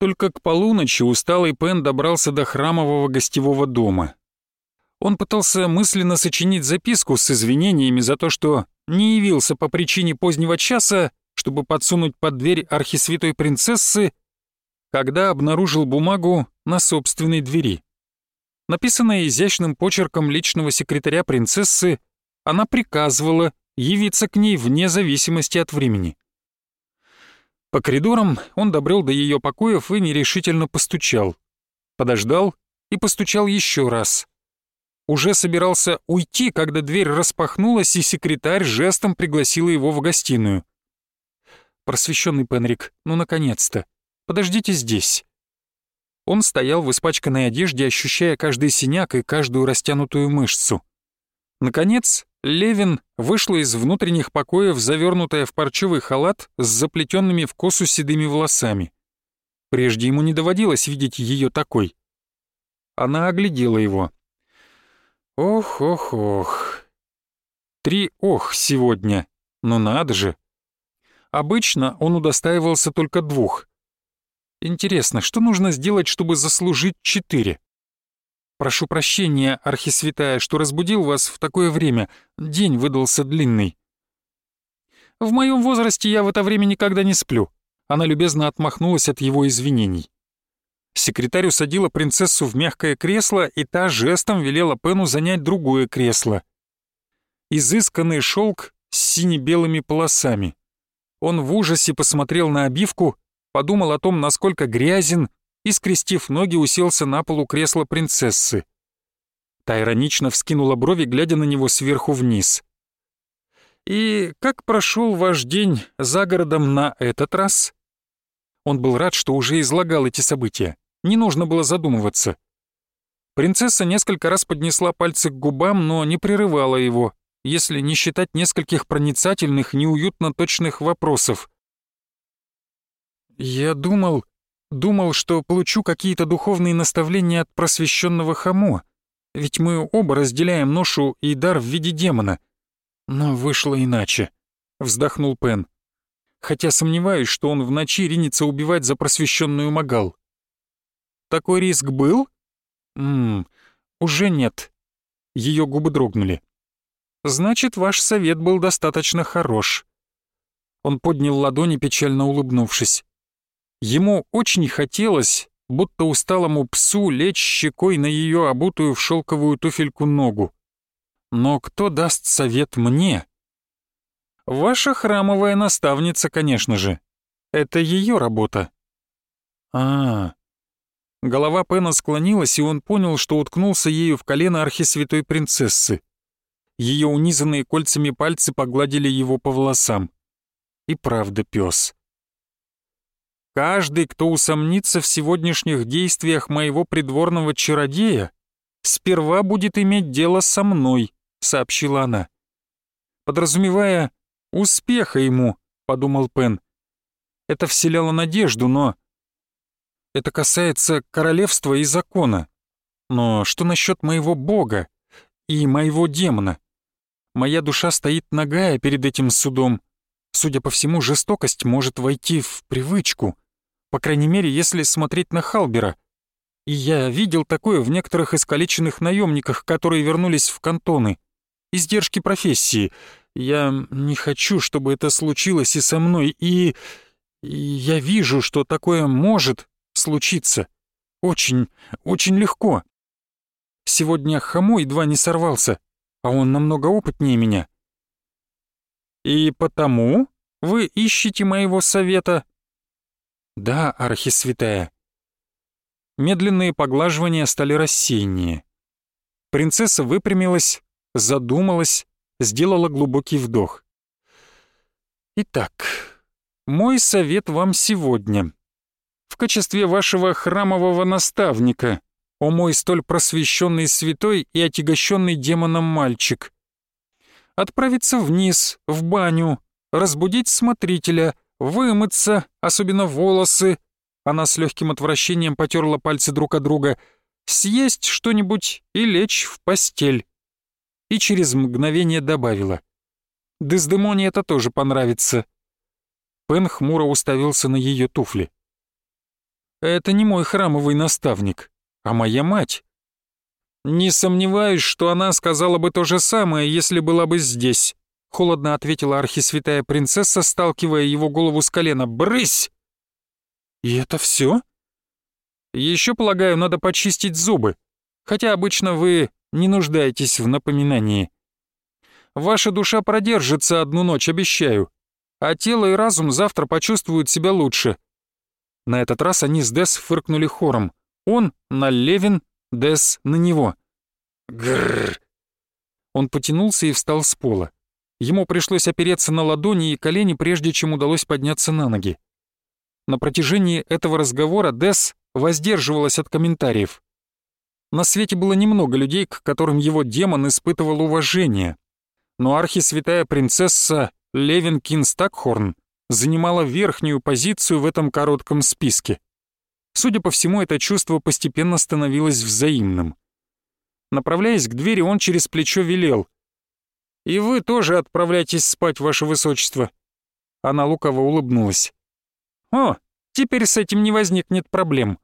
Только к полуночи усталый Пен добрался до храмового гостевого дома. Он пытался мысленно сочинить записку с извинениями за то, что не явился по причине позднего часа, чтобы подсунуть под дверь архисвятой принцессы, когда обнаружил бумагу на собственной двери. Написанная изящным почерком личного секретаря принцессы, она приказывала явиться к ней вне зависимости от времени. По коридорам он добрел до ее покоев и нерешительно постучал. Подождал и постучал еще раз. Уже собирался уйти, когда дверь распахнулась, и секретарь жестом пригласила его в гостиную. «Просвещенный Пенрик, ну наконец-то! Подождите здесь!» Он стоял в испачканной одежде, ощущая каждый синяк и каждую растянутую мышцу. Наконец, Левин вышла из внутренних покоев, завернутая в парчевый халат с заплетенными в косу седыми волосами. Прежде ему не доводилось видеть ее такой. Она оглядела его. Ох, ох, ох. Три ох сегодня. Ну надо же. Обычно он удостаивался только двух. Интересно, что нужно сделать, чтобы заслужить четыре? Прошу прощения, Архисвятая, что разбудил вас в такое время. День выдался длинный. В моем возрасте я в это время никогда не сплю. Она любезно отмахнулась от его извинений. Секретарь усадила принцессу в мягкое кресло, и та жестом велела Пену занять другое кресло. Изысканный шелк с сине-белыми полосами. Он в ужасе посмотрел на обивку, подумал о том, насколько грязен и, скрестив ноги, уселся на полу кресла принцессы. Та иронично вскинула брови, глядя на него сверху вниз. «И как прошел ваш день за городом на этот раз?» Он был рад, что уже излагал эти события. Не нужно было задумываться. Принцесса несколько раз поднесла пальцы к губам, но не прерывала его, если не считать нескольких проницательных, неуютно точных вопросов. «Я думал, Думал, что получу какие-то духовные наставления от просвещенного Хамо, ведь мы оба разделяем ношу и дар в виде демона. Но вышло иначе», — вздохнул Пен. «Хотя сомневаюсь, что он в ночи ринется убивать за просвещенную Магал». «Такой риск был?» «Ммм, уже нет». Ее губы дрогнули. «Значит, ваш совет был достаточно хорош». Он поднял ладони, печально улыбнувшись. Ему очень хотелось, будто усталому псу, лечь щекой на ее обутую в шелковую туфельку ногу. Но кто даст совет мне? Ваша храмовая наставница, конечно же. Это ее работа. А, -а, а Голова Пена склонилась, и он понял, что уткнулся ею в колено архисвятой принцессы. Ее унизанные кольцами пальцы погладили его по волосам. И правда пес. Каждый, кто усомнится в сегодняшних действиях моего придворного чародея, сперва будет иметь дело со мной», — сообщила она. Подразумевая успеха ему, подумал Пен. Это вселяло надежду, но... Это касается королевства и закона. Но что насчет моего бога и моего демона? Моя душа стоит нагая перед этим судом. Судя по всему, жестокость может войти в привычку. По крайней мере, если смотреть на Халбера. И я видел такое в некоторых искалеченных наемниках, которые вернулись в кантоны. Издержки профессии. Я не хочу, чтобы это случилось и со мной, и... и я вижу, что такое может случиться. Очень, очень легко. Сегодня Хамо едва не сорвался, а он намного опытнее меня. И потому вы ищете моего совета «Да, архисвятая». Медленные поглаживания стали рассеяннее. Принцесса выпрямилась, задумалась, сделала глубокий вдох. «Итак, мой совет вам сегодня. В качестве вашего храмового наставника, о мой столь просвещенный святой и отягощенный демоном мальчик, отправиться вниз, в баню, разбудить смотрителя — вымыться, особенно волосы. Она с легким отвращением потерла пальцы друг от друга. Съесть что-нибудь и лечь в постель. И через мгновение добавила. Дездемоне это тоже понравится. Пен хмуро уставился на ее туфли. Это не мой храмовый наставник, а моя мать. Не сомневаюсь, что она сказала бы то же самое, если была бы здесь. Холодно ответила архисвятая принцесса, сталкивая его голову с колена. «Брысь!» «И это все? Еще, полагаю, надо почистить зубы, хотя обычно вы не нуждаетесь в напоминании. Ваша душа продержится одну ночь, обещаю, а тело и разум завтра почувствуют себя лучше». На этот раз они с Дес фыркнули хором. Он на Левин, Дес на него. Грррр. Он потянулся и встал с пола. Ему пришлось опереться на ладони и колени, прежде чем удалось подняться на ноги. На протяжении этого разговора Дес воздерживалась от комментариев. На свете было немного людей, к которым его демон испытывал уважение. Но архисвятая принцесса Левин Кинстакхорн занимала верхнюю позицию в этом коротком списке. Судя по всему, это чувство постепенно становилось взаимным. Направляясь к двери, он через плечо велел. «И вы тоже отправляйтесь спать, ваше высочество». Она лукаво улыбнулась. «О, теперь с этим не возникнет проблем.